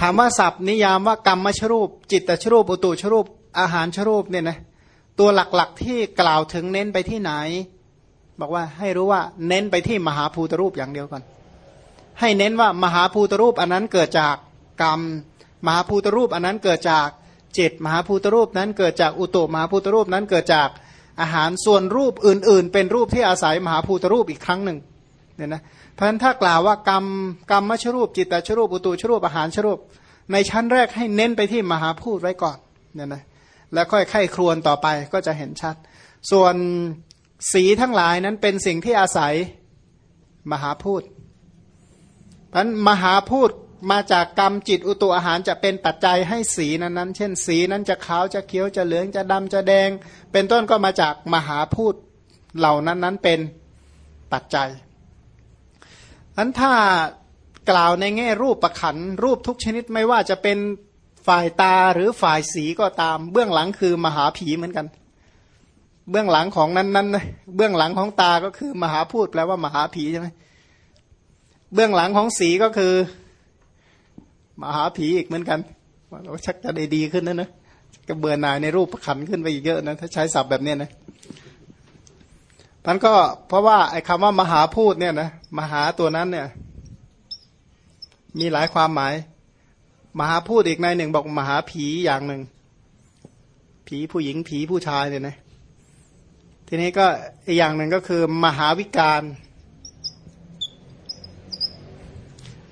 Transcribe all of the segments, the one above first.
ถามว่าศัพท์นิยามว่ากรรมชรูป จิตตชรูปอุตุชรูปอาหารชรูปเนี่ยนะตัวหลักๆที่กล่าวถึงเน้นไปที่ไหน บอกว่าให้รู้ว่าเน้นไปที่มหาภูตรูปอย่างเดียวก่อน ให้เน้นว่ามหาภูตรูปอันนั้นเกิดจากกรรม มหาภูตรูปอันนั้นเกิดจากจิตมหาภูตรูปนั้นเกิดจากอุตุมหาภูตรูปนั้นเกิดจากอาหารส่วนรูปอื่น ๆ เป็นรูปที่อาศัยมหาภูตรูปอีกครั้งหนึ่งเนี่ยนะ เพราะฉะนั้นถ้ากล่าวว่ากรรมกรรมมชรูปจิตตชรูปอุตุชรูปอาหารชรูป ในชั้นแรกให้เน้นไปที่มหาพูดไว้ก่อนเนี่ยนะแล้วค่อยไข้ครวนต่อไปก็จะเห็นชัด ส่วนสีทั้งหลายนั้นเป็นสิ่งที่อาศัยมหาพูดเพราะมหาพูดมาจากกรรมจิตอุตุอาหารจะเป็นปัจจัยให้สีนั้นนั้นเช่น สีนั้นจะขาวจะเขียวจะเหลืองจะดำจะแดง เป็นต้นก็มาจากมหาพูดเหล่านั้นนั้นเป็นปัจจัย อันถ้ากล่าวในแง่รูปประขันรูปทุกชนิดไม่ว่าจะเป็นฝ่ายตาหรือฝ่ายสีก็ตาม เบื้องหลังคือมหาผีเหมือนกัน เบื้องหลังของนั้นนั้นเบื้องหลังของตาก็คือมหาพูดแปลว่ามหาผีใช่ไหมเบื้องหลังของสีก็คือ มหาผีอีกเหมือนกันเราชักจะได้ดีขึ้นนะนะก็เบื่อหน่ายในรูปประขันขึ้นไปอีกเยอะนะถ้าใช้ศัพท์แบบนี้นะ ท่านก็เพราะว่าไอ้คำว่ามหาพูดเนี่ยนะมหาตัวนั้นเนี่ย มีหลายความหมาย มหาพูดอีกในหนึ่งบอกมหาผีอย่างหนึ่ง ผีผู้หญิงผีผู้ชายเนี่ยนะทีนี้ก็อีกอย่างหนึ่งก็คือ มหาวิการ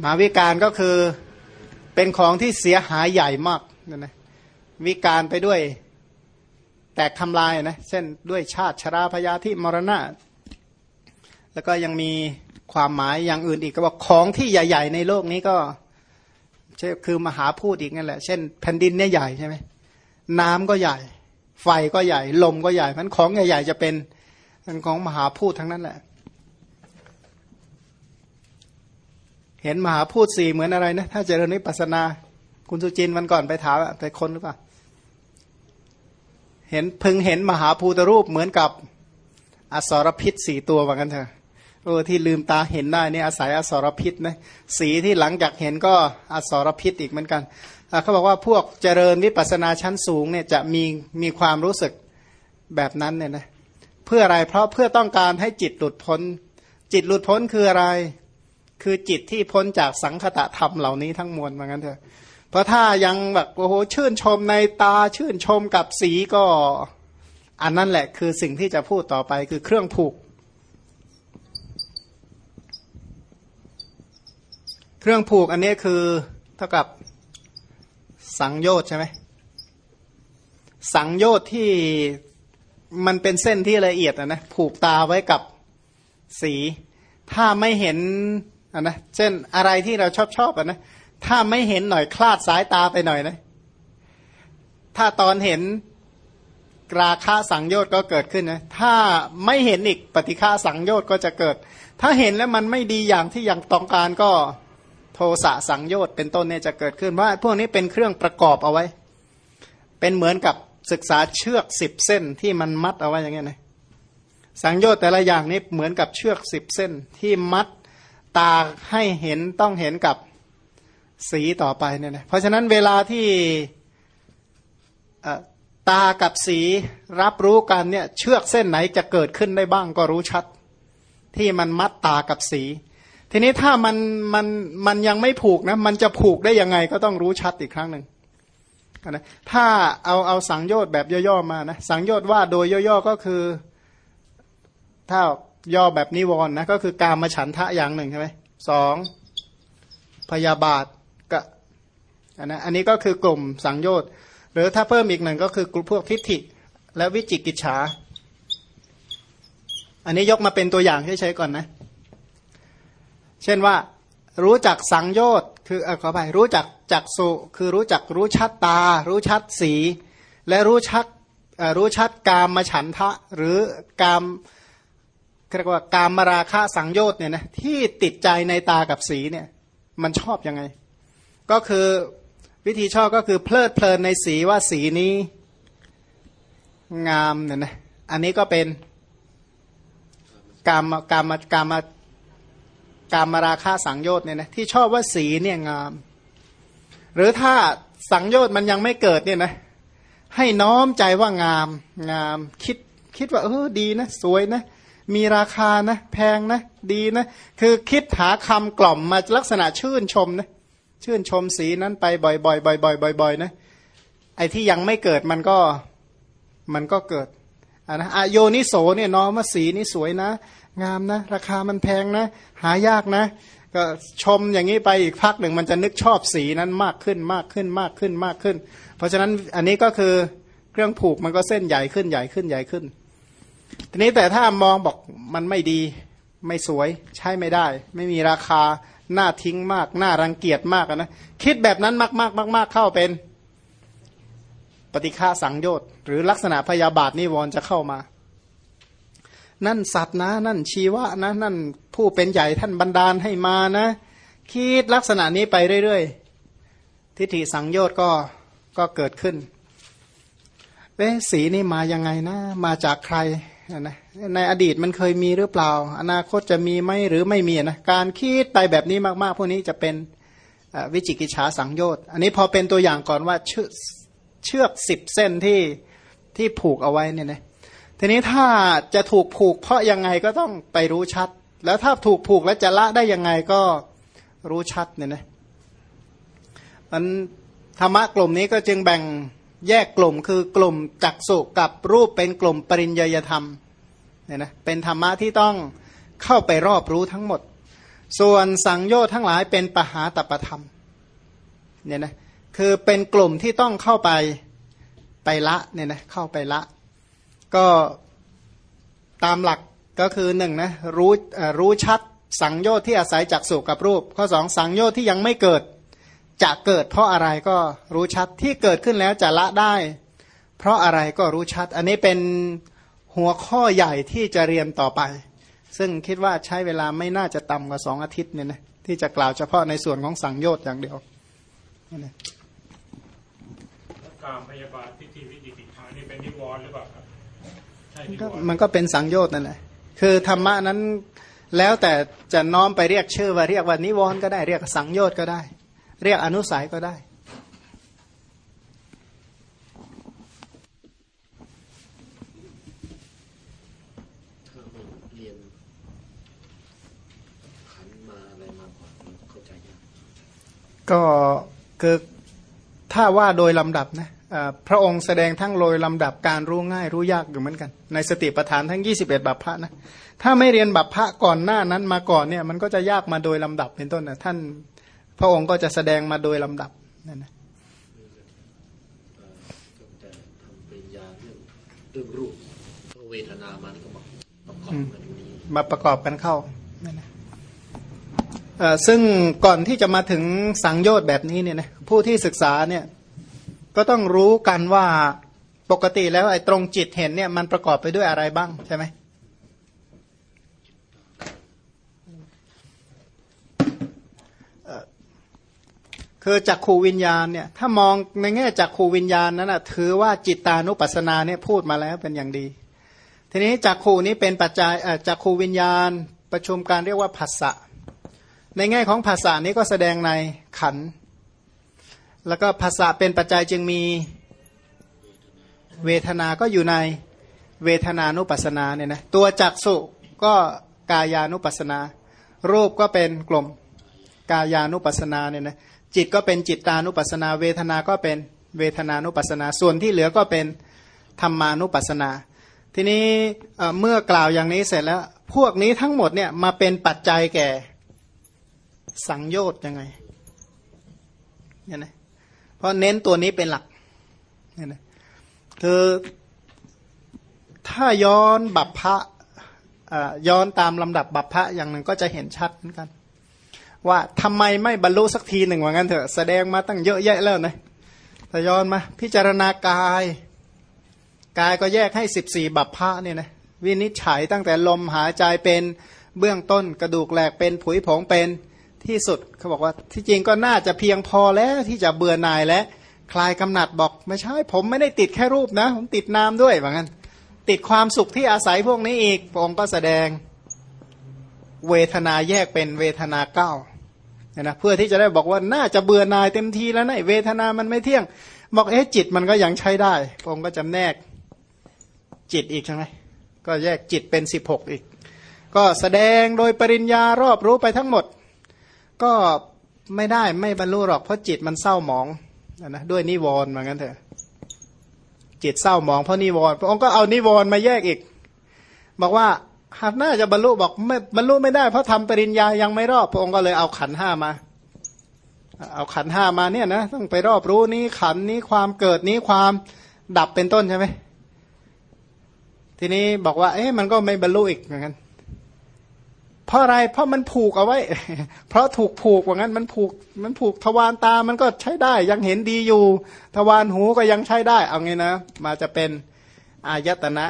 มหาวิการก็คือเป็นของที่เสียหายใหญ่มากนี่ยนะวิการไปด้วย แตกทำลายนะเช่นด้วยชาติชราพยาธิมรณะ แล้วก็ยังมีความหมายอย่างอื่นอีกก็บอกของที่ใหญ่ ๆ ในโลกนี้ก็ใช่คือมหาพูดอีกนั่นแหละ เช่นแผ่นดินเนี่ยใหญ่ใช่ไหมน้ำก็ใหญ่ ไฟก็ใหญ่ ลมก็ใหญ่มันของใหญ่ ๆ จะเป็นของมหาพูดทั้งนั้นแหละ เห็นมหาพูดสี่เหมือนอะไรนะ ถ้าเจริญนิปัสนา คุณสุจินวันก่อนไปถามไปคนหรือเปล่า เห็นพึงเห็นมหาภูตรูปเหมือนกับอสรพิษสี่ตัวว่ากันเถอะโอ้ที่ลืมตาเห็นได้นี่อาศัยอสรพิษนะสีที่หลังจากเห็นก็อสรพิษอีกเหมือนกันเขาบอกว่าพวกเจริญวิปัสนาชั้นสูงเนี่ยจะมีมีความรู้สึกแบบนั้นเนี่ยนะเพื่ออะไรเพราะเพื่อต้องการให้จิตหลุดพ้น จิตหลุดพ้นคืออะไร คือจิตที่พ้นจากสังคตะธรรมเหล่านี้ทั้งมวลว่างั้นเถอะ เพราะถ้ายังแบบโอ้โหชื่นชมในตาชื่นชมกับสีก็ อันนั้นแหละคือสิ่งที่จะพูดต่อไปคือเครื่องผูก เครื่องผูกอันนี้คือเท่ากับสังโยชน์ใช่ไหมสังโยชน์ที่มันเป็นเส้นที่ละเอียดนะผูกตาไว้กับสี ถ้าไม่เห็นอะนะเช่นอะไรที่เราชอบชอบอะนะ ถ้าไม่เห็นหน่อยคลาดสายตาไปหน่อยนะ ถ้าตอนเห็นราคาสังโยชน์ก็เกิดขึ้นนะ ถ้าไม่เห็นอีกปฏิฆาสังโยชน์ก็จะเกิด ถ้าเห็นแล้วมันไม่ดีอย่างที่อย่างต้องการก็โทสะสังโยชน์เป็นต้นเนี่ยจะเกิดขึ้นว่า พวกนี้เป็นเครื่องประกอบเอาไว้ เป็นเหมือนกับศึกษาเชือกสิบเส้นที่มันมัดเอาไว้อย่างเงี้ยนะสังโยชน์แต่ละอย่างนี้เหมือนกับเชือกสิบเส้นที่มัดตาให้เห็นต้องเห็นกับ สีต่อไปเนี่ยนะเพราะฉะนั้นเวลาที่ตากับสีรับรู้กันเนี่ยเชือกเส้นไหนจะเกิดขึ้นได้บ้างก็รู้ชัด ที่มันมัดตากับสี ทีนี้ถ้ามันมันมันยังไม่ผูกนะมันจะผูกได้ยังไงก็ต้องรู้ชัดอีกครั้งหนึ่งนะถ้าเอาเอาสังโยชน์แบบย่อๆมานะสังโยชน์ว่าโดยย่อๆก็คือ ถ้าย่อแบบนิวรณ์นะก็คือการมาฉันทะอย่างหนึ่งใช่ไหมสองพยาบาท อันนอันนี้ก็คือกลุ่มสังโยชน์ หรือถ้าเพิ่มอีกหนึ่งก็คือกลุ่มพวกทิฏฐิ และวิจิกิจฉา อันนี้ยกมาเป็นตัวอย่างใช้ก่อนนะ เช่นว่ารู้จักสังโยชน์คืออขอไปรู้จักจักสุคือรู้จักรู้ชัดตา รู้ชัดสี และรู้ชัดรู้ชัดกามมาฉันทะหรือกามเรียกว่ากามมาราคะสังโยชน์เนี่ยนะที่ติดใจในตากับสีเนี่ยมันชอบยังไง ก็คือ วิธีชอบก็คือเพลิดเพลินในสีว่าสีนี้ งามเนี่ยนะอันนี้ก็เป็นกามกามกามกามราคาสังโยชน์เนี่ยนะที่ชอบว่าสีเนี่ยงาม หรือถ้าสังโยชน์มันยังไม่เกิดเนี่ยนะให้น้อมใจว่างามงามคิดคิดว่าเออดีนะ สวยนะ มีราคานะ แพงนะ ดีนะ คือคิดหาคำกล่อมมาลักษณะชื่นชมนะ ชื่นชมสีนั้นไปบ่อยๆบ่อยๆบ่อยๆนะไอ้ที่ยังไม่เกิดมันก็มันก็เกิดอ่านะอโยนิโสเนี่ยน้อมว่าสีนี้สวยนะ งามนะ ราคามันแพงนะ หายากนะ ก็ชมอย่างนี้ไปอีกพักหนึ่งมันจะนึกชอบสีนั้นมากขึ้นมากขึ้นมากขึ้นมากขึ้น เพราะฉะนั้นอันนี้ก็คือเครื่องผูกมันก็เส้นใหญ่ขึ้นใหญ่ขึ้นใหญ่ขึ้น ทีนี้แต่ถ้ามองบอกมันไม่ดีไม่สวยใช้ไม่ได้ ไม่มีราคา หน้าทิ้งมากหน้ารังเกียจมากนะคิดแบบนั้นมากมากมากมากเข้าเป็น ปฏิฆาสังโยชน์หรือลักษณะพยาบาทนิวรณ์จะเข้ามา นั่นสัตว์นะ นั่นชีวะนะ นั่นผู้เป็นใหญ่ท่านบันดาลให้มานะ คิดลักษณะนี้ไปเรื่อยๆ ทิฏฐิสังโยชน์ก็ก็เกิดขึ้นเอ๊สีนี่มายังไงนะ มาจากใคร นะในอดีตมันเคยมีหรือเปล่า อนาคตจะมีไหมหรือไม่มีนะการคิดไปแบบนี้มากๆ พวกนี้จะเป็นวิจิกิจฉาสังโยชน์อันนี้พอเป็นตัวอย่างก่อนว่าเชือกเชือกสิบเส้นที่ที่ผูกเอาไว้เนี่ยนะทีนี้ถ้าจะถูกผูกเพราะยังไงก็ต้องไปรู้ชัด แล้วถ้าถูกผูกแล้วจะละได้ยังไงก็รู้ชัดเนี่ยนะมันธรรมะกลุ่มนี้ก็จึงแบ่ง แยกกลุ่มคือกลุ่มจักสุกับรูปเป็นกลุ่มปริญญยธรรมเนี่ยนะเป็นธรรมะที่ต้องเข้าไปรอบรู้ทั้งหมด ส่วนสังโยชน์ทั้งหลายเป็นปหาตประธรรมเนี่ยนะคือเป็นกลุ่มที่ต้องเข้าไปไปละเนี่ยนะเข้าไปละ ก็ตามหลักก็คือหนึ่งนะรู้รู้ชัดสังโยชน์ที่อาศัยจากสุกับรูป ข้อสองสังโยชน์ที่ยังไม่เกิด จะเกิดเพราะอะไรก็รู้ชัดที่เกิดขึ้นแล้วจะละได้ เพราะอะไรก็รู้ชัด อันนี้เป็นหัวข้อใหญ่ที่จะเรียนต่อไป ซึ่งคิดว่าใช้เวลาไม่น่าจะต่ำกว่าสองอาทิตย์เนี่ยนะที่จะกล่าวเฉพาะในส่วนของสังโยชน์อย่างเดียวนี่การพยาบาลทิฏฐิวิจิติานี่เป็นนิวรณ์หรือเปล่าครับใช่มันก็เป็นสังโยชน์นั่นแหละคือธรรมะนั้นแล้วแต่จะน้อมไปเรียกชื่อว่าเรียกว่านิวรณ์ก็ได้เรียกสังโยชน์ก็ได้ เรียกอนุสัยก็ได้ก็คือถ้าว่าโดยลำดับนะพระองค์แสดงทั้งโดยลำดับการรู้ง่ายรู้ยากอยู่เหมือนกัน ในสติปัฏฐานทั้ง 21 บัพพะนะถ้าไม่เรียนบัพพะก่อนหน้านั้นมาก่อนเนี่ยมันก็จะยากมาโดยลำดับเป็นต้นนะท่าน พระองค์ก็จะแสดงมาโดยลำดับนั่นนะมาประกอบกันมาประกอบกันเข้านั่นนะซึ่งก่อนที่จะมาถึงสังโยชน์แบบนี้เนี่ยนะผู้ที่ศึกษาเนี่ยก็ต้องรู้กันว่าปกติแล้วไอ้ตรงจิตเห็นเนี่ยมันประกอบไปด้วยอะไรบ้างใช่ไหม คือจักขูวิญญาณเนี่ยถ้ามองในแง่จักขูวิญญาณนั้นนะถือว่าจิตตานุปัสสนาเนี่ยพูดมาแล้วเป็นอย่างดี ทีนี้จักขูนี้เป็นปัจจัยจักขูวิญญาณประชุมการเรียกว่าผัสสะในแง่ของภาษานี้ก็แสดงในขัน แล้วก็ภาษาเป็นปัจจัยจึงมีเวทนา ก็อยู่ในเวทนานุปัสนาเนี่ยนะ ตัวจักสุก็กายานุปัสนา รูปก็เป็นกลมกายานุปัสนาเนี่ยนะ จิตก็เป็นจิตตานุปัสนา เวทนาก็เป็นเวทนานุปัสนา ส่วนที่เหลือก็เป็นธรรมานุปัสนา ทีนี้เมื่อกล่าวอย่างนี้เสร็จแล้ว พวกนี้ทั้งหมดเนี่ยมาเป็นปัจจัยแก่ สังโยชน์ยังไงเนี่ยนะเพราะเน้นตัวนี้เป็นหลักเนี่ยนะคือถ้าย้อนบัพพะย้อนตามลำดับบัพพะอย่างหนึ่งก็จะเห็นชัดเหมือนกัน ว่าทำไมไม่บรรลุสักทีหนึ่งว่างั้นเถอะแสดงมาตั้งเยอะแยะแล้วนะแต่ย้อนมา พิจารณากาย กายก็แยกให้สิบสี่บัพพะเนี่ยนะวินิจฉัยตั้งแต่ลมหายใจเป็นเบื้องต้นกระดูกแหลกเป็นผุยผงเป็นที่สุดเขาบอกว่าที่จริงก็น่าจะเพียงพอแล้วที่จะเบื่อหน่ายและคลายกำหนัดบอกไม่ใช่ ผมไม่ได้ติดแค่รูปนะ ผมติดนามด้วยว่างั้น ติดความสุขที่อาศัยพวกนี้อีกพระองค์ก็แสดงเวทนาแยกเป็นเวทนาเก้า นี่ยนะเพื่อที่จะได้บอกว่าน่าจะเบื่อนายเต็มทีแล้วนะเวทนามันไม่เที่ยง บอกเอ๊ะจิตมันก็ยังใช้ได้พระองค์ก็จำแนกจิตอีกใช่ไหมก็แยกจิตเป็นสิบหกอีก ก็แสดงโดยปริญญารอบรู้ไปทั้งหมด ก็ไม่ได้ไม่บรรลุหรอกเพราะจิตมันเศร้าหมองนะด้วยนิวรณ์เหมือนกันเถอะจิตเศร้าหมองเพราะนิวรณ์พระองค์ก็เอานิวรณ์มาแยกอีก บอกว่า หากน่าจะบรรลุบอกไม่บรรลุไม่ได้ เพราะทำปริญญายังไม่รอบพระองค์ก็เลยเอาขันห้ามา เอาขันห้ามาเนี่ยนะต้องไปรอบรู้นี้ขันนี้ความเกิดนี้ความดับเป็นต้นใช่ไหมทีนี้บอกว่า เอ๊ะมันก็ไม่บรรลุอีกเหมือนกันเพราะอะไรเพราะมันผูกเอาไว้ เพราะถูกผูกว่างั้นมันผูกมันผูกทวารตามันก็ใช้ได้ ยังเห็นดีอยู่ ทวารหูก็ยังใช้ได้ เอางี้นะ มาจะเป็นอายตนะ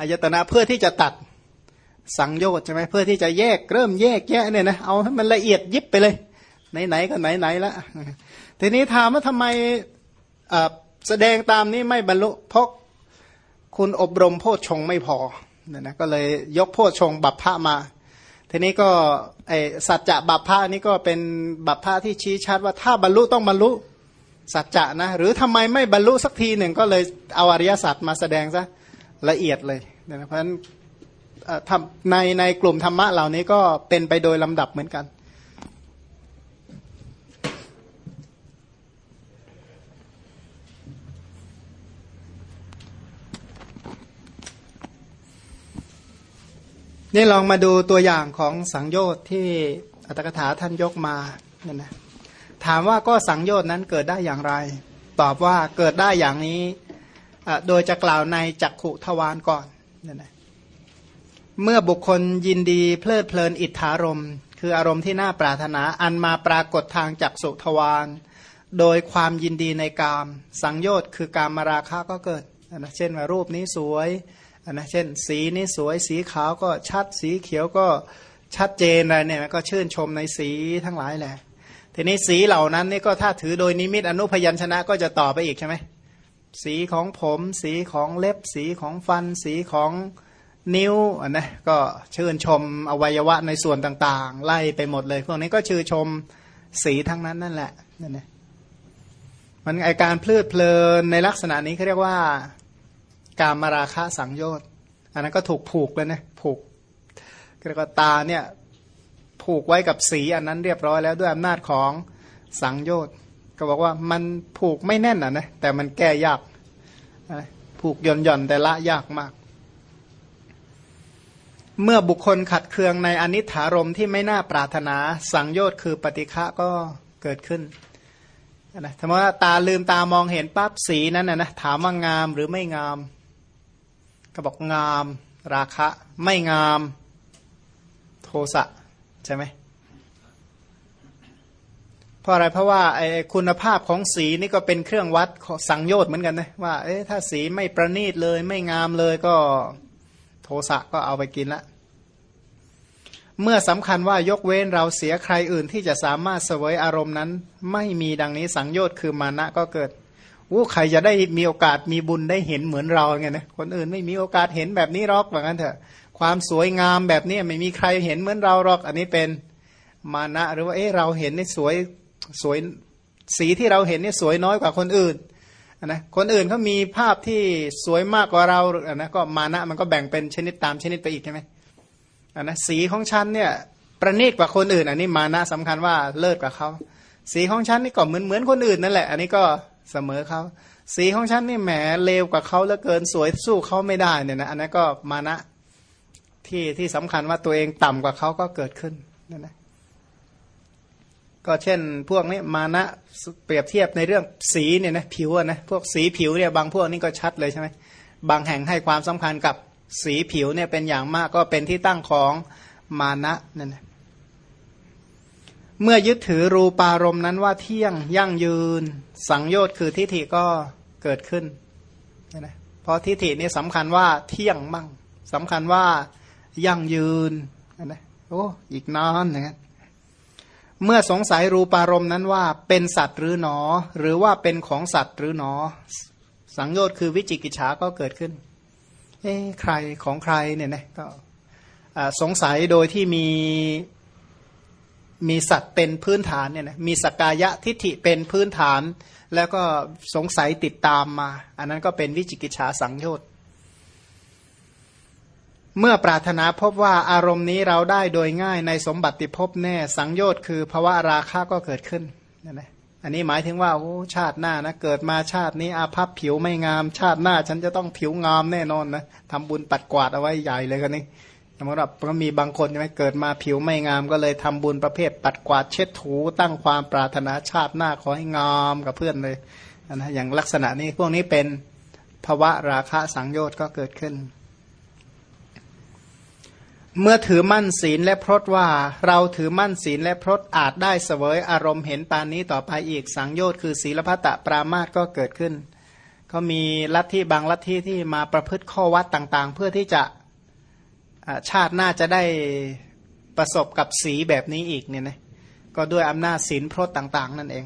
อายตนะเพื่อที่จะตัดสังโยชน์ใช่ไหมเพื่อที่จะแยกเริ่มแยกแยะเนี่ยนะเอาให้มันละเอียดยิบไปเลยไหนๆก็ไหนๆล้วทีนี้ถามว่าทำไมแสดงตามนี้ไม่บรรลุเพราะคุณอบรมโพชฌงไม่พอเนี่ยนะก็เลยยกโพชฌงบัพพะมา ทีนี้ก็ไอสัจจะบัพพะนี่ก็เป็นบัพพะที่ชี้ชัดว่าถ้าบรรลุต้องบรรลุสัจจะนะหรือทำไมไม่บรรลุสักทีหนึ่งก็เลยเอาอริยสัจมาแสดงซะ ละเอียดเลยนะเพราะฉะนั้นในในกลุ่มธรรมะเหล่านี้ก็เป็นไปโดยลำดับเหมือนกัน นี่ลองมาดูตัวอย่างของสังโยชน์ที่อัตถกถาท่านยกมาเนี่ยนะถามว่าก็สังโยชน์นั้นเกิดได้อย่างไร ตอบว่าเกิดได้อย่างนี้ โดยจะกล่าวในจักขุทวารก่อนเนี่ยนะเมื่อบุคคลยินดีเพลิดเพลินอิทธารมคืออารมณ์ที่น่าปรารถนาอันมาปรากฏทางจักสุทวารโดยความยินดีในกาม สังโยชน์คือการมาราคะก็เกิดนะเช่นว่ารูปนี้สวยนะเช่น สีนี้สวยสีขาวก็ชัดสีเขียวก็ชัดเจนอะไรเนี่ยก็ชื่นชมในสีทั้งหลายแหละทีนี้สีเหล่านั้นนี่ก็ถ้าถือโดยนิมิตอนุพยัญชนะก็จะต่อไปอีกใช่ไหม สีของผม สีของเล็บ สีของฟัน สีของนิ้วอะนะก็ชื่นชมอวัยวะในส่วนต่างๆ ไล่ไปหมดเลย พวกนี้ก็ชื่นชมสีทั้งนั้นนั่นแหละนั่นแหละมันไอการเพลิดเพลินในลักษณะนี้เขาเรียกว่าการมาราคะสังโยชน์อันนั้นก็ถูกผูกเลยนะผูกเรียกว่าตาเนี่ยผูกไว้กับสีอันนั้นเรียบร้อยแล้วด้วยอำนาจของสังโยชน์ ก็บอกว่ามันผูกไม่แน่นอะนะแต่มันแก้ยากผูกหย่อนหย่อนแต่ละยากมาก เมื่อบุคคลขัดเคืองในอนิถารมที่ไม่น่าปรารถนา สังโยชน์คือปฏิฆะก็เกิดขึ้นนะถ้าว่าตาลืมตามองเห็นปั๊บสีนั้นนะนะถามว่างามหรือไม่งาม ก็บอกงาม ราคะ ไม่งาม โทสะใช่ไหม ราะอะไรเพราะว่าคุณภาพของสีนี่ก็เป็นเครื่องวัดสังโยชน์เหมือนกันนะว่าถ้าสีไม่ประณีตเลย ไม่งามเลยก็โทสะก็เอาไปกินละเมื่อสำคัญว่ายกเว้นเราเสียใครอื่นที่จะสามารถเสวยอารมณ์นั้น ไม่มีดังนี้สังโยชน์คือมานะก็เกิดอู้ใครจะได้มีโอกาสมีบุญได้เห็นเหมือนเราไงนะคนอื่นไม่มีโอกาสเห็นแบบนี้หรอกแบบนั้นเถอะ ความสวยงามแบบนี้ไม่มีใครเห็นเหมือนเราหรอก อันนี้เป็นมานะหรือว่าเอ๊ะเราเห็นในสวย สวยสีที่เราเห็นนี่สวยน้อยกว่าคนอื่นนะคนอื่นเขามีภาพที่สวยมากกว่าเราอันนะก็มานะมันก็แบ่งเป็นชนิดตามชนิดไปอีกใช่ไหมอันนะสีของฉันเนี่ยประณีตกว่าคนอื่น อันนี้มานะสำคัญว่าเลิศกว่าเขาสีของฉันนี่ก็เหมือนเหมือนคนอื่นนั่นแหละ อันนี้ก็เสมอเขาสีของฉันนี่แหมเลวกว่าเขาแล้วเกินสวยสู้เขาไม่ได้เนี่ยนะอันนั้นก็มานะที่ที่สำคัญว่าตัวเองต่ำกว่าเขาก็เกิดขึ้นนั่นนะ ก็เช่น พวกนี้มานะเปรียบเทียบในเรื่องสีเนี่ยนะผิวนะพวกสีผิวเนี่ยบางพวกนี้ก็ชัดเลยใช่ไหมบางแห่งให้ความสำคัญกับสีผิวเนี่ยเป็นอย่างมากก็เป็นที่ตั้งของมานะนั่นนะเมื่อยึดถือรูปารมณ์นั้นว่าเที่ยงยั่งยืน สังโยชน์คือทิฏฐิก็เกิดขึ้นนะเพราะทิฏฐินี่สำคัญว่าเที่ยงมั่งสำคัญว่ายั่งยืนนะโอ้อีกนานนะ เมื่อสงสัยรูปารมณ์นั้นว่าเป็นสัตว์หรือหนอ หรือว่าเป็นของสัตว์หรือหนอ สังโยชน์คือวิจิกิจฉาก็เกิดขึ้น เอ๊ใครของใครเนี่ยนะก็สงสัยโดยที่มีมีสัตว์เป็นพื้นฐานเนี่ยนะมีสกกายะทิฏฐิเป็นพื้นฐาน แล้วก็สงสัยติดตามมา อันนั้นก็เป็นวิจิกิจฉาสังโยชน์ เมื่อปรารถนาพบว่าอารมณ์นี้เราได้โดยง่ายในสมบัติภพแน่สังโยชน์คือภาวะราคะก็เกิดขึ้นนะนะอันนี้หมายถึงว่าโอ้ชาติหน้านะเกิดมาชาตินี้อาภัพผิวไม่งาม ชาติหน้าฉันจะต้องผิวงามแน่นอนนะทำบุญปัดกวาดเอาไว้ใหญ่เลยกันนี่สมมติว่าก็มีบางคนใช่ไหมเกิดมาผิวไม่งามก็เลยทำบุญประเภท ปัดกวาดเช็ดถูตั้งความปรารถนาชาติหน้าขอให้งามกับเพื่อนเลยนะอย่างลักษณะนี้พวกนี้เป็นภาวะราคะสังโยชน์ก็เกิดขึ้น เมื่อถือมั่นศีลและพรตว่า เราถือมั่นศีลและพรตอาจได้เสวยอารมณ์เห็นปานนี้ต่อไปอีกสังโยชน์คือศีลพัตะปรามาตก็เกิดขึ้นเขามีลัทธิบางลัทธิที่มาประพฤติข้อวัดต่างๆ เพื่อที่จะชาติหน้าจะได้ประสบกับสีแบบนี้อีกเนี่ยนะก็ด้วยอำนาจศีลพรตต่าง ๆ นั่นเอง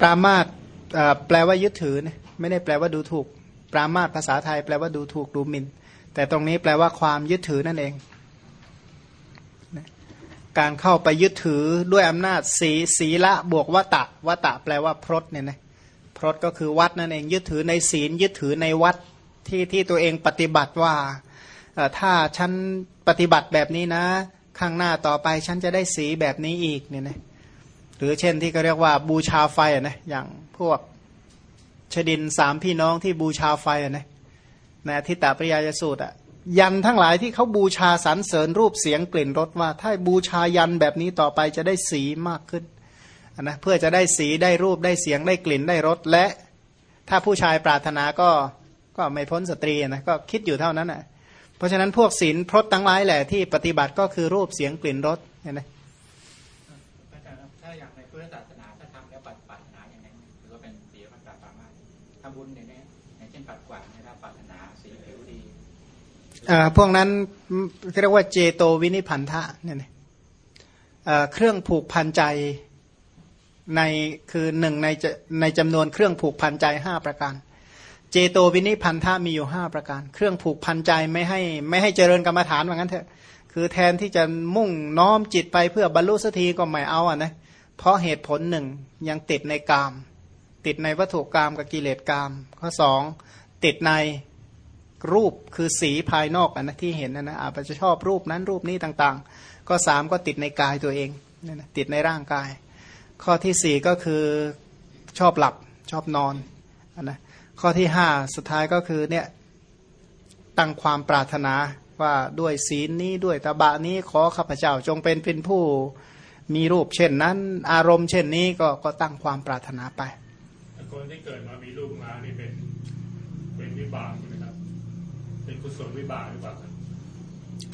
ปรามาตแปลว่ายึดถือนะไม่ได้แปลว่าดูถูก ปรามาสภาษาไทยแปลว่าดูถูกดูหมิน่น แต่ตรงนี้แปลว่าความยึดถือนั่นเอง การเข้าไปยึดถือด้วยอำนาจสีสีละบวกวตะวตะแปลว่าพรตเนี่ยนะพรตก็คือวัดนั่นเองยึดถือในศีลยึดถือในวัดที่ที่ตัวเองปฏิบัติว่าถ้าฉันปฏิบัติแบบนี้นะ ข้างหน้าต่อไปฉันจะได้สีแบบนี้อีกเนี่ยนะหรือเช่นที่เขาเรียกว่าบูชาไฟนะอย่างพวก ชดินสามพี่น้องที่บูชาไฟนะในทิตตปริยายสูตรอะยันทั้งหลายที่เขาบูชาสรรเสริญรูปเสียงกลิ่นรสว่า ถ้าบูชายันแบบนี้ต่อไปจะได้สีมากขึ้นนะเพื่อจะได้สีได้รูปได้เสียงได้กลิ่นได้รสและ ถ้าผู้ชายปรารถนาก็ก็ไม่พ้นสตรีนะก็คิดอยู่เท่านั้นอะเพราะฉะนั้นพวกศีลพรตทั้งหลายแหละที่ปฏิบัติก็คือรูปเสียงกลิ่นรสเห็นไหมบุ ญอย่างนี้อย่างเช่นปัดกวาดนะครับปรารถนาสีผิวดีพวกนั้นเรียกว่าเจโตวินิพันธะเนี่ยเครื่องผูกพันใจในคือหนึ่งในในจำนวนเครื่องผูกพันใจห้าประการ เจโตวินิพันธะมีอยู่ห้าประการ เครื่องผูกพันใจไม่ให้ไม่ให้เจริญกรรมฐานว่างั้นเถอะคือแทนที่จะมุ่งน้อมจิตไปเพื่อบรรลุสักทีก็ไม่เอาอะนะเพราะเหตุผลหนึ่งยังติดในกาม ติดในวัตถุกรรมกับกิเลสกรรมข้อสองติดในรูปคือสีภายนอกนะที่เห็นนะนะอาจจะชอบรูปนั้นรูปนี้ต่างๆ ก็สามก็ติดในกายตัวเองนี่นะติดในร่างกาย ข้อที่สี่ก็คือชอบหลับชอบนอนนะข้อที่ห้าสุดท้ายก็คือเนี่ยตั้งความปรารถนาว่าด้วยศีลนี้ด้วยตบะนี้ขอข้าพเจ้าจงเป็นเป็นผู้มีรูปเช่นนั้นอารมณ์เช่นนี้ก็ก็ตั้งความปรารถนาไป คนที่เกิดมามีลูกมานี่เป็นเป็นวิบากนะครับ เป็นกุศลวิบากหรือเปล่า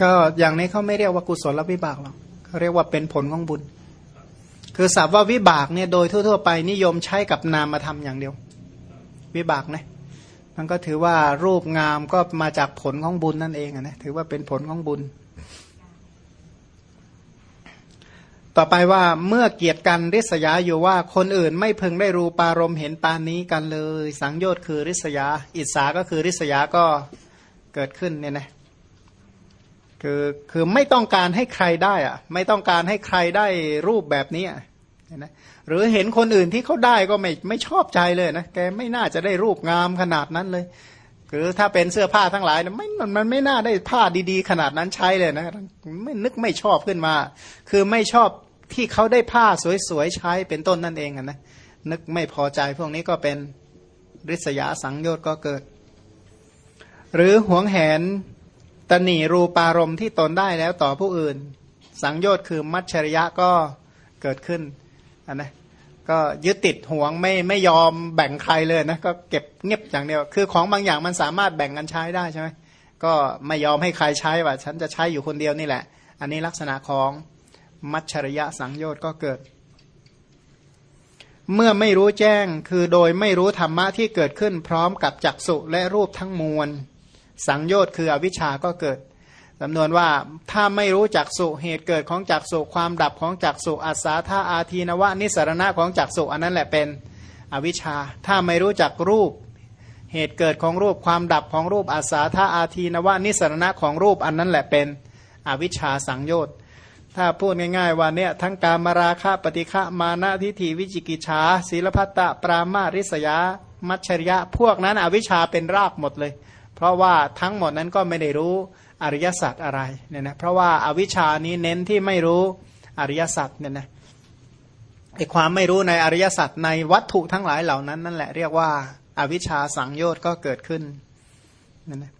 ก็อย่างนี้เขาไม่เรียกว่ากุศลวิบากหรอกเขาเรียกว่าเป็นผลของบุญ คือศัพท์ว่าวิบากเนี่ยโดยทั่ว ๆ ไปนิยมใช้กับนามธรรมอย่างเดียว วิบากนะมันก็ถือว่ารูปงามก็มาจากผลของบุญนั่นเองนะถือว่าเป็นผลของบุญ ต่อไปว่าเมื่อเกียรติกันริษยาอยู่ว่าคนอื่นไม่พึงได้รูปารมณ์เห็นปานนี้กันเลย สังโยชน์คือริษยา อิสาก็คือริษยาก็เกิดขึ้นเนี่ยนะคือคือไม่ต้องการให้ใครได้อะไม่ต้องการให้ใครได้รูปแบบนี้นะหรือเห็นคนอื่นที่เขาได้ก็ไม่ไม่ชอบใจเลยนะแกไม่น่าจะได้รูปงามขนาดนั้นเลยคือถ้าเป็นเสื้อผ้าทั้งหลายไม่มันมันไม่น่าได้ผ้าดีๆ ขนาดนั้นใช้เลยนะไม่นึกไม่ชอบขึ้นมา คือไม่ชอบ ที่เขาได้ผ้าสวยๆใช้เป็นต้นนั่นเองนะนึกไม่พอใจพวกนี้ก็เป็นริษยาสังโยชน์ก็เกิด หรือหวงแหนตนีรูปารมณ์ที่ตนได้แล้วต่อผู้อื่น สังโยชน์คือมัจฉริยะก็เกิดขึ้นนนะก็ยึดติดหวงไม่ไม่ยอมแบ่งใครเลยนะก็เก็บเงียบอย่างเดียว คือของบางอย่างมันสามารถแบ่งกันใช้ได้ใช่ไหมก็ไม่ยอมให้ใครใช้ว่า ฉันจะใช้อยู่คนเดียวนี่แหละ อันนี้ลักษณะของ มัชริยะสังโยชน์ก็เกิด เมื่อไม่รู้แจ้งคือโดยไม่รู้ธรรมะที่เกิดขึ้นพร้อมกับจักสุและรูปทั้งมวล สังโยชน์คืออวิชชาก็เกิดจำนวนว่าถ้าไม่รู้จักสุเหตุเกิดของจักสุความดับของจักสุอัศาธาอาทีนวะนิสรณะของจักสุอันนั้นแหละเป็นอวิชชา ถ้าไม่รู้จักรูป เหตุเกิดของรูปความดับของรูปอาสาธาอาทีนวานิสรณะของรูปอันนั้นแหละเป็นอวิชชาสังโยชน์ ถ้าพูดง่ายๆว่าเนี่ยทั้งการมาราคะปฏิฆะมานะทิฏฐิวิจิกิจฉาศีลพัตตปรามาริษยา มัชริยะ พวกนั้นอวิชชาเป็นรากหมดเลย เพราะว่าทั้งหมดนั้นก็ไม่ได้รู้อริยสัจอะไรเนี่ยนะเพราะว่าอาวิชชานี้เน้นที่ไม่รู้อริยสัจเนี่ยนะไอความไม่รู้ในอริยสัจในวัตถุทั้งหลายเหล่านั้นนั่นแหละเรียกว่าอาวิชชาสังโยชน์ก็เกิดขึ้นนั่นนะ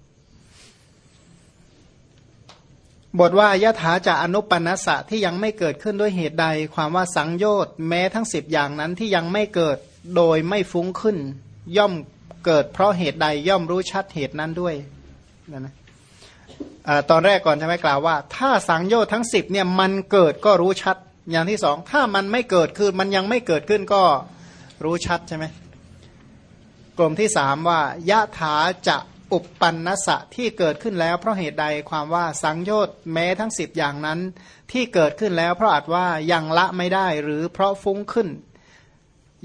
บทว่ายะถาจะอนุปนัสสะที่ยังไม่เกิดขึ้นด้วยเหตุใด ความว่าสังโยชน์แม้ทั้งสิบอย่างนั้นที่ยังไม่เกิดโดยไม่ฟุ้งขึ้น ย่อมเกิดเพราะเหตุใดย่อมรู้ชัดเหตุนั้นด้วยนั่นนะตอนแรกก่อนใช่ไหมกล่าวว่า ถ้าสังโยชน์ทั้งสิบเนี่ยมันเกิดก็รู้ชัด อย่างที่สองถ้ามันไม่เกิดคือมันยังไม่เกิดขึ้นก็รู้ชัดใช่ไหมกลุ่มที่สามว่ายะถาจะ อุปปันนสะที่เกิดขึ้นแล้วเพราะเหตุใดความว่าสังโยชน์แม้ทั้งสิบอย่างนั้น ที่เกิดขึ้นแล้วเพราะอาจว่ายังละไม่ได้หรือเพราะฟุ้งขึ้น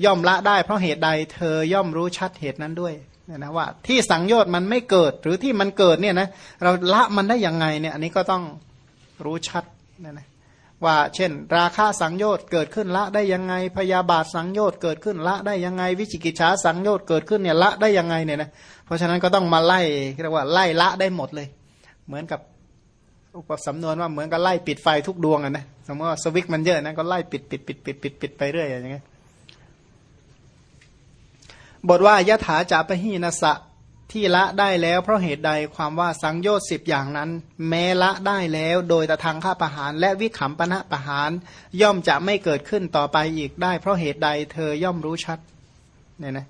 ย่อมละได้เพราะเหตุใดเธอย่อมรู้ชัดเหตุนั้นด้วยเนี่ยนะว่า ที่สังโยชน์มันไม่เกิดหรือที่มันเกิดเนี่ยนะเราละมันได้ยังไงเนี่ยอันนี้ก็ต้องรู้ชัดนะนะว่าเช่น ราคาสังโยชน์เกิดขึ้นละได้ยังไงพยาบาทสังโยชน์เกิดขึ้นละได้ยังไง วิจิกิจฉาสังโยชน์เกิดขึ้นเนี่ยละได้ยังไงเนี่ยนะ เพราะฉะนั้นก็ต้องมาไล่เรียกว่าไล่ละได้หมดเลย เหมือนกับอุปสำนวนว่าเหมือนกับไล่ปิดไฟทุกดวงอะนะสมมติว่าสวิกมันเยอะนะก็ไล่ปิดปิดปิดปิดปิดปิดไปเรื่อยอย่างเงี้ยบทว่ายะถาจาปหีนสะที่ละได้แล้ว เพราะเหตุใดความว่าสังโยชน์สิบอย่างนั้น แม้ละได้แล้วโดยตะทางข้าประหาร และวิขำปณะประหาร ย่อมจะไม่เกิดขึ้นต่อไปอีกได้ เพราะเหตุใดเธอย่อมรู้ชัดเนี่ยนะ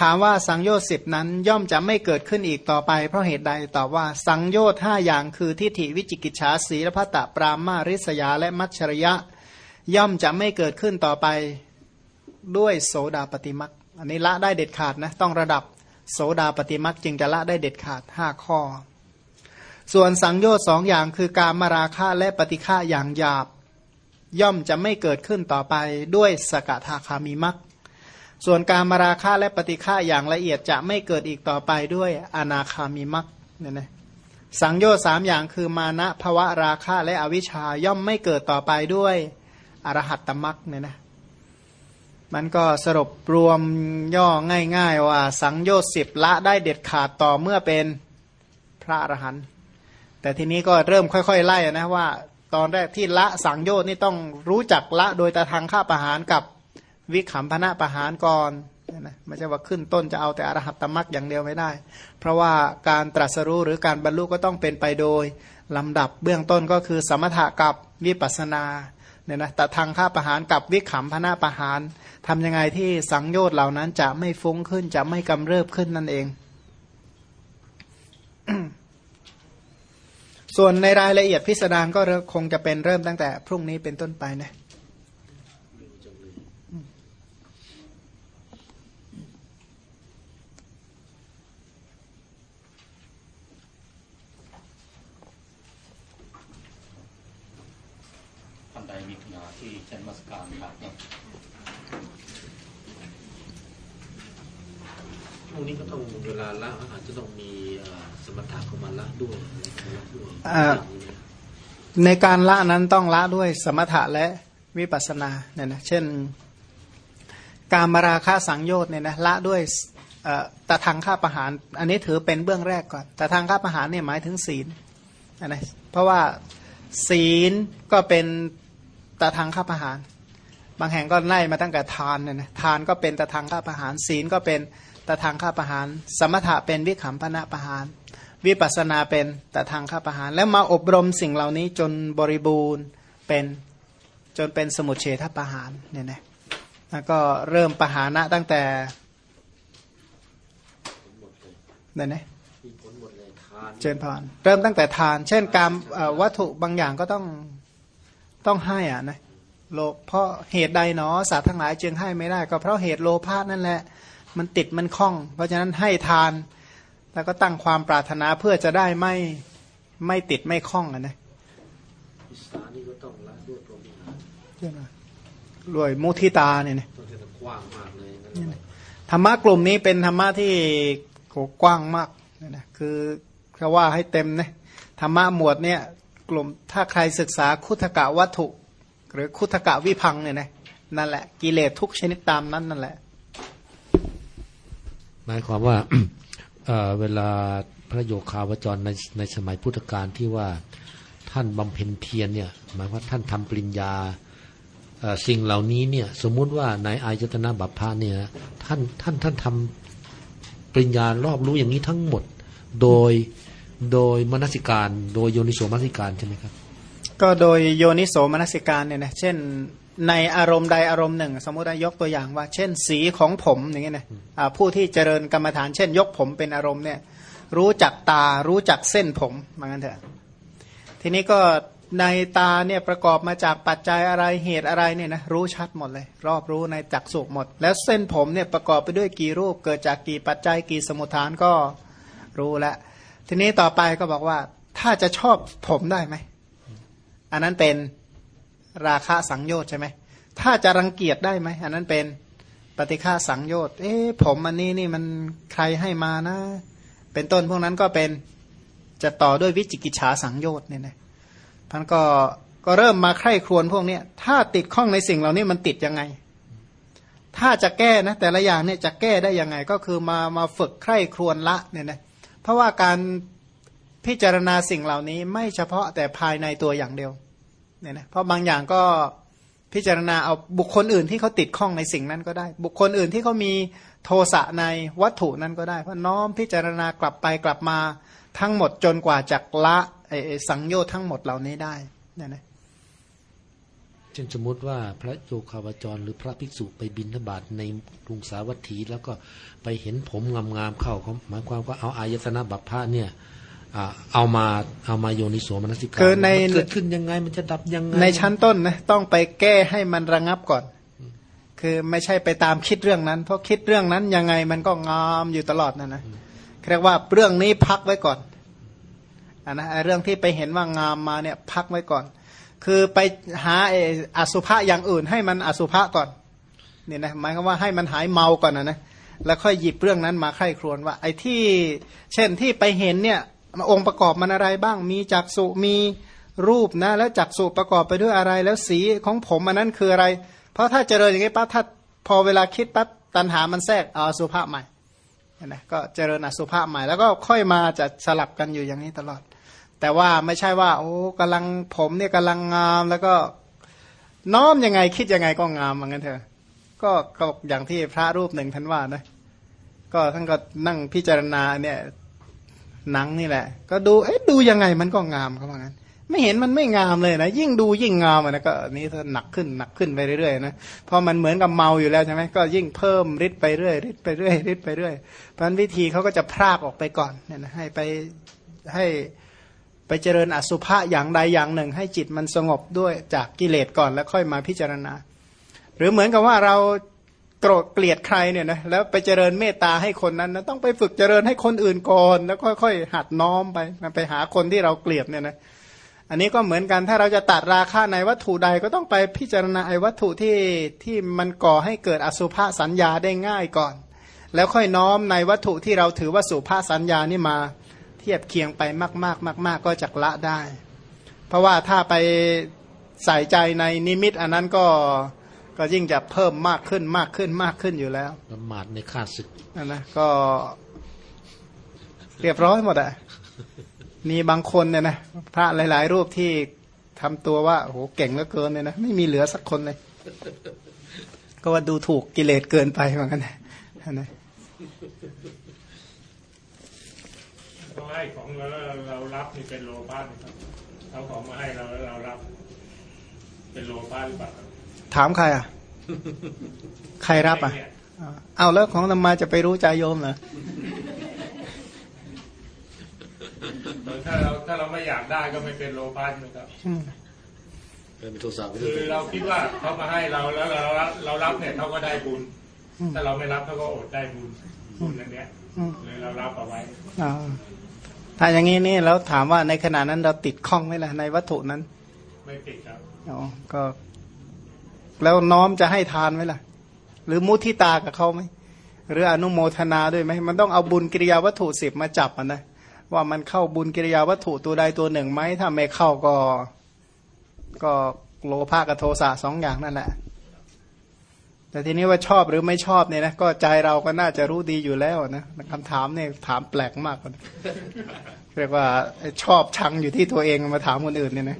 ถามว่าสังโยชน์สิบนั้นย่อมจะไม่เกิดขึ้นอีกต่อไป เพราะเหตุใดตอบว่าสังโยชน์ห้าอย่างคือทิฏฐิวิจิกิจฉาสีละพัตตปรามาริษยาและมัชริยะ ย่อมจะไม่เกิดขึ้นต่อไปด้วยโสดาปฏิมักอันนี้ละได้เด็ดขาดนะต้องระดับโสดาปฏิมักจึงจะละได้เด็ดขาดห้าข้อ ส่วนสังโยชน์สองอย่างคือการมาราคะและปฏิฆาอย่างหยาบ ย่อมจะไม่เกิดขึ้นต่อไปด้วยสกทาคามีมัก ส่วนการมาราคะและปฏิฆาอย่างละเอียดจะไม่เกิดอีกต่อไปด้วยอนาคามีมักเนี่ยนะสังโยชน์สามอย่างคือมานะภวะราคะและอวิชชาย่อมไม่เกิดต่อไปด้วยอรหัตตมักเนี่ยนะมันก็สรุปรวมย่อง่าย ๆ ว่า สังโยชน์สิบละได้เด็ดขาดต่อเมื่อเป็นพระอรหันต์แต่ทีนี้ก็เริ่มค่อย ๆ ไล่นะว่า ตอนแรกที่ละสังโยชน์นี่ต้องรู้จักละโดยตาทางข้าประหารกับ วิขำพนะประหารก่อนนะไม่ใช่ว่าขึ้นต้นจะเอาแต่อรหัตตมรักอย่างเดียวไม่ได้ เพราะว่าการตรัสรู้หรือการบรรลุก็ต้องเป็นไปโดยลำดับเบื้องต้นก็คือ สมถะกับวิปัสนาเนี่ยนะแต่ทางข้าประหารกับวิขำพนะประหารทำยังไงที่สังโยชน์เหล่านั้นจะไม่ฟุ้งขึ้นจะไม่กำเริบขึ้นนั่นเอง ส่วนในรายละเอียดพิสดารก็คงจะเป็นเริ่มตั้งแต่พรุ่งนี้เป็นต้นไปนะท่านใดมีปัญหาที่เช่นมัสการครับ พ วกนี้ก็ต้องเวลาละอาจจะต้องมีสมถะของมันละด้วยละด้วยในการละนั้นต้องละด้วยสมถะและวิปัสสนาเนี่ยนะเช่น การมาราคาสังโยชน์เนี่ยนะละด้วยตะทางข้าประหาร อันนี้ถือเป็นเบื้องแรกก่อนตะทางข้าประหารเนี่ยหมายถึงศีลนะเพราะว่าศีลก็เป็นตะทางข้าประหาร บางแห่งก็ไล่มาตั้งแต่ทานเนี่ยนะทานก็เป็นตะทางข้าประหาร ศีลก็เป็น ตทางข้าประหาร สมถะเป็นวิขำพนะประหาร วิปัสนาเป็นตทางข้าประหาร แล้วมาอบรมสิ่งเหล่านี้จนบริบูรณ์เป็นจนเป็นสมุทเฉทประหารเนี่ยนะแล้วก็เริ่มประหานะตั้งแต่เนี่ยนะเลยทานเจนพรเริ่มตั้งแต่ทาน เช่นการวัตถุบางอย่างก็ต้องต้องให้อะนะโลเพราะเหตุใดเนาะสัตว์ทั้งหลายจึงให้ไม่ได้ ก็เพราะเหตุโลภะนั่นแหละ มันติดมันคล้อง เพราะฉะนั้นให้ทาน แล้วก็ตั้งความปรารถนาเพื่อจะได้ไม่ไม่ติดไม่คล้องอะนะพิสานี่ก็ต้องละด้วยพรหมิหารใช่ไหมรวยมุทิตาเนี่ยนะต้องจะกว้างมากเลยนั่นแหละธรรมะกลุ่มนี้เป็นธรรมะที่โหกว้างมากนะนะคือเขาว่าให้เต็มนะธรรมะหมวดเนี่ยกลุ่มถ้าใครศึกษาคุถกะวัตถุ หรือคุถกะวิพังเนี่ยนะนั่นแหละกิเลสทุกชนิดตามนั้นนั่นแหละ หมายความว่าเเวลาพระโยคาวจรในในสมัยพุทธกาลที่ว่าท่านบำเพ็ญเพียรเนี่ยหมายว่าท่านทำปริญญาสิ่งเหล่านี้เนี่ยสมมุติว่าในอายตนะบัพพาเนี่ยท่านท่านท่านทำปริญญารอบรู้อย่างนี้ทั้งหมด โดยโดยมนสิการ โดยโยนิโสมนสิการใช่ไหมครับ ก็โดยโยนิโสมนสิการเนี่ยนะเช่น ในอารมณ์ใดอารมณ์หนึ่ง สมมติว่ายกตัวอย่างว่า เช่นสีของผมอย่างเงี้ยนะอ่าผู้ที่เจริญกรรมฐาน เช่น ยกผมเป็นอารมณ์เนี่ยรู้จักตารู้จักเส้นผมเหมือนกันเถอะทีนี้ก็ในตาเนี่ยประกอบมาจากปัจจัยอะไรเหตุอะไรเนี่ยนะรู้ชัดหมดเลย รอบรู้ในจักสุหมด แล้วเส้นผมเนี่ยประกอบไปด้วยกี่รูป เกิดจากกี่ปัจจัยกี่สมุทฐานก็รู้แล้วทีนี้ต่อไปก็บอกว่า ถ้าจะชอบผมได้ไหมอันนั้นเป็น ราคะสังโยชน์ใช่ไหมถ้าจะรังเกียจได้ไหมอันนั้นเป็นปฏิฆาสังโยชน์เอ๊ะผมอันนี้นี่มันใครให้มานะ เป็นต้นพวกนั้นก็เป็นจะต่อด้วยวิจิกิจฉาสังโยชน์เนี่ยนะท่านก็ก็เริ่มมาใคร่ครวญพวกเนี้ยถ้าติดข้องในสิ่งเหล่านี้มันติดยังไง ถ้าจะแก้นะแต่ละอย่างเนี่ยจะแก้ได้ยังไง ก็คือมามาฝึกใคร่ครวญละเนี่ยนะเพราะว่าการพิจารณาสิ่งเหล่านี้ไม่เฉพาะแต่ภายในตัวอย่างเดียว เนี่ยนะเพราะบางอย่างก็พิจารณาเอาบุคคลอื่นที่เขาติดข้องในสิ่งนั้นก็ได้ บุคคลอื่นที่เขามีโทสะในวัตถุนั้นก็ได้เพราะน้อมพิจารณากลับไปกลับมาทั้งหมดจนกว่าจักละสังโยชน์ทั้งหมดเหล่านี้ได้เนี่ยนะเช่นสมมติว่าพระโยคาวจรหรือพระภิกษุไปบินทบาทในกรุงสาวัตถี แล้วก็ไปเห็นผมงามๆเข้าเขาหมายความว่าเอาอายตนะบัพพะเนี่ย เอามาเอามาโยนิโสมนสิการคือในมันเกิดขึ้นยังไงมันจะดับยังไง ในชั้นต้นนะต้องไปแก้ให้มันระงับก่อน คือไม่ใช่ไปตามคิดเรื่องนั้น เพราะคิดเรื่องนั้นยังไงมันก็งามอยู่ตลอดนะนะเรียกว่าเรื่องนี้พักไว้ก่อนอันนะไอ้เรื่องที่ไปเห็นว่างามมาเนี่ยพักไว้ก่อน คือไปหาไอ้อสุภะอย่างอื่นให้มันอสุภะก่อนเนี่ยนะหมายความว่าให้มันหายเมาก่อนนะนะแล้วค่อยหยิบเรื่องนั้นมาไข้ครวนว่า ไอ้ที่ เช่นที่ไปเห็นเนี่ย องค์ประกอบมันอะไรบ้าง มีจักษุมีรูปนะ แล้วจักษุประกอบไปด้วยอะไร แล้วสีของผมอันนั้นคืออะไร เพราะถ้าเจริญอย่างนี้ปั๊บถ้าพอเวลาคิดปั๊บตัณหามันแทรกเอาสุภะใหม่นะก็เจริญอสุภะใหม่แล้วก็ค่อยมาจะสลับกันอยู่อย่างนี้ตลอด แต่ว่าไม่ใช่ว่า โอ้กำลังผมเนี่ยกำลังงามแล้วก็น้อมยังไงคิดยังไงก็งามเหมือนกันเถอะก็ก็อย่างที่พระรูปหนึ่งท่านว่านะก็ท่านก็นั่งพิจารณาเนี่ย หนังนี่แหละ ก็ดูเอ๊ะดูยังไงมันก็งามเขาว่างั้น ไม่เห็นมันไม่งามเลยนะยิ่งดูยิ่งงามนะก็นี้ถ้าหนักขึ้นหนักขึ้นไปเรื่อยๆนะพราะมันเหมือนกับเมาอยู่แล้วใช่ไหมก็ยิ่งเพิ่มฤทธิ์ไปเรื่อยฤทธิ์ไปเรื่อยฤทธิ์ไปเรื่อยเพราะฉะนั้นวิธีเขาก็จะพรากออกไปก่อนเนี่ยนะให้ไปให้ไปเจริญอสุภะอย่างใดอย่างหนึ่ง ให้จิตมันสงบด้วยจากกิเลสก่อนแล้วค่อยมาพิจารณา หรือเหมือนกับว่าเรา โกรธเกลียดใครเนี่ยนะแล้วไปเจริญเมตตาให้คนนั้นนะต้องไปฝึกเจริญให้คนอื่นก่อน แล้วค่อยๆหัดน้อมไปไปหาคนที่เราเกลียดเนี่ยนะอันนี้ก็เหมือนกันถ้าเราจะตัดราคาในวัตถุใดก็ต้องไปพิจารณาไอ้วัตถุที่ที่มันก่อให้เกิดอสุภาสัญญาได้ง่ายก่อน แล้วค่อยน้อมในวัตถุที่เราถือว่าสุภาสัญญานี่มา เทียบเคียงไปมากๆมากๆก็จักละได้ เพราะว่าถ้าไปใส่ใจในนิมิตอันนั้นก็ ก็ยิ่งจะเพิ่มมากขึ้นมากขึ้นมากขึ้นอยู่แล้วละหมาดในข้าศึกนั่นนะก็เรียบร้อยหมดอะมีบางคนเนี่ยนะพระหลาย ๆ รูปที่ทำตัวว่าโอ้โหเก่งเหลือเกินเนี่ยนะไม่มีเหลือสักคนเลย ก็ว่าดูถูกกิเลสเกินไปเหมือนกันนะนะเขาให้ของแล้วเรารับนี่เป็นโลภะนะครับเอาของมาให้เราแล้วเรารับ เป็นโลภะหรือเปล่าครับ ถามใครอะ ใครรับอะเนี่ยอ่าเอาแล้วของธรรมาจะไปรู้ใจโยมเหรอถ้าเราถ้าเราไม่อยากได้ก็ไม่เป็นโลภะนะครับอืมเป็นโทรศัพท์คือเราคิดว่าเขามาให้เราแล้วเรารับเรารับเนี่ยเขาก็ได้บุญถ้าเราไม่รับเขาก็อดได้บุญบุญอันเนี้ยอืมเลยเรารับเอาไว้อ่าถ้าอย่างนี้นี่แล้วถามว่าในขณะนั้นเราติดข้องไหมล่ะในวัตถุนั้น ไม่ติดครับอ๋อก็ แล้วน้อมจะให้ทานไหมล่ะ หรือมุทิตากับเขาไหมหรืออนุโมทนาด้วยไหมมันต้องเอาบุญกิริยาวัตถุสิบมาจับมันนะว่ามันเข้าบุญกิริยาวัตถุตัวใดตัวหนึ่งไหมถ้าไม่เข้าก็ก็โลภะกับโทสะสองอย่างนั่นแหละ แต่ทีนี้ว่าชอบหรือไม่ชอบเนี่ยนะก็ใจเราก็น่าจะรู้ดีอยู่แล้วนะคำถามเนี่ยถามแปลกมากกว่าเรียกว่าชอบชังอยู่ที่ตัวเองมาถามคนอื่นเนี่ยนะ